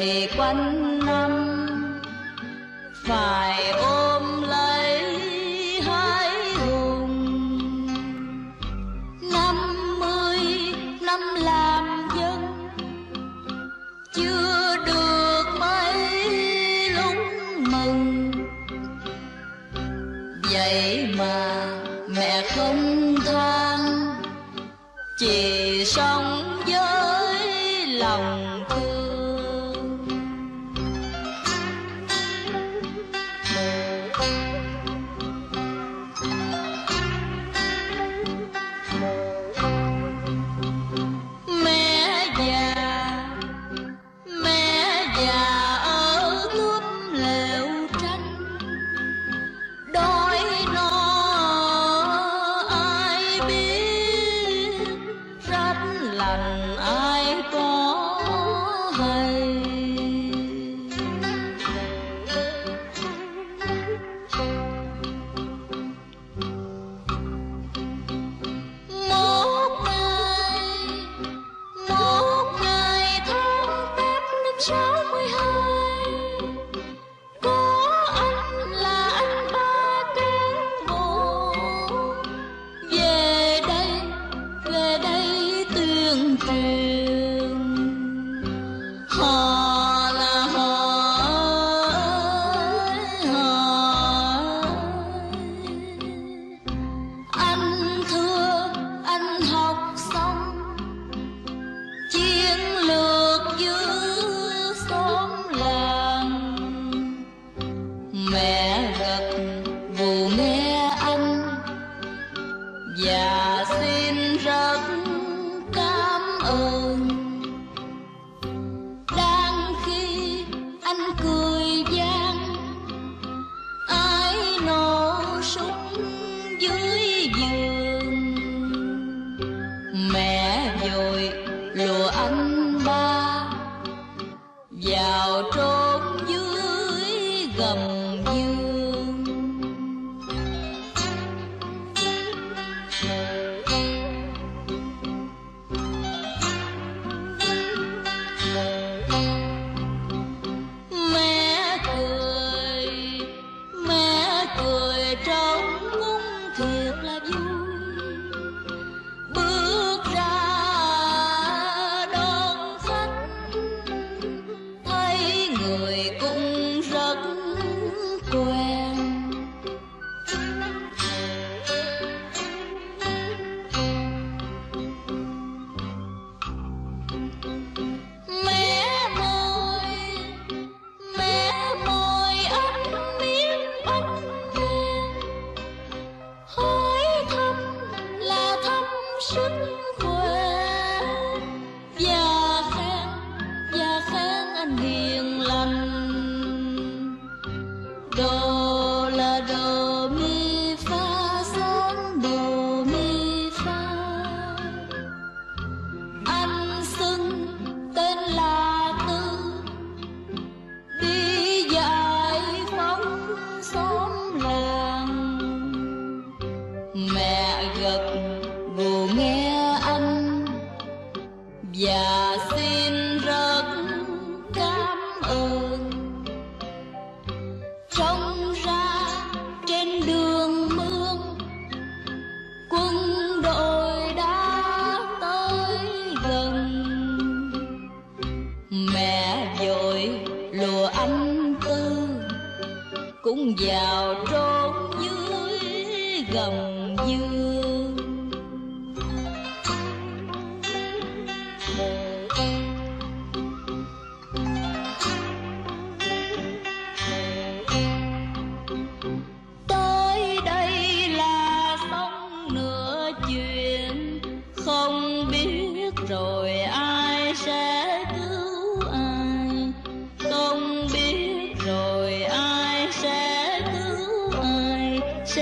thì quanh năm. Phải ôm lấy hai hùng. Năm mươi năm làm dân, chưa được mấy lúc mừng. Vậy mà mẹ không than, chỉ sống mẹ gật vù nghe anh. Và xin rất cảm ơn. Đang khi anh cười vang, ai nổ súng dưới giường. Mẹ vội lùa anh ba vào trốn dưới gầm Yeah.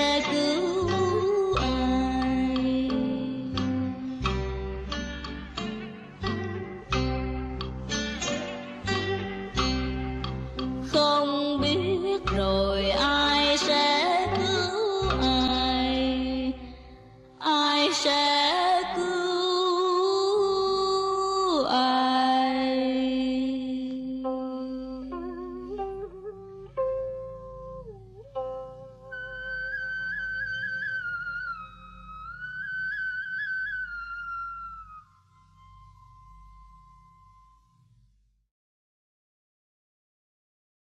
i the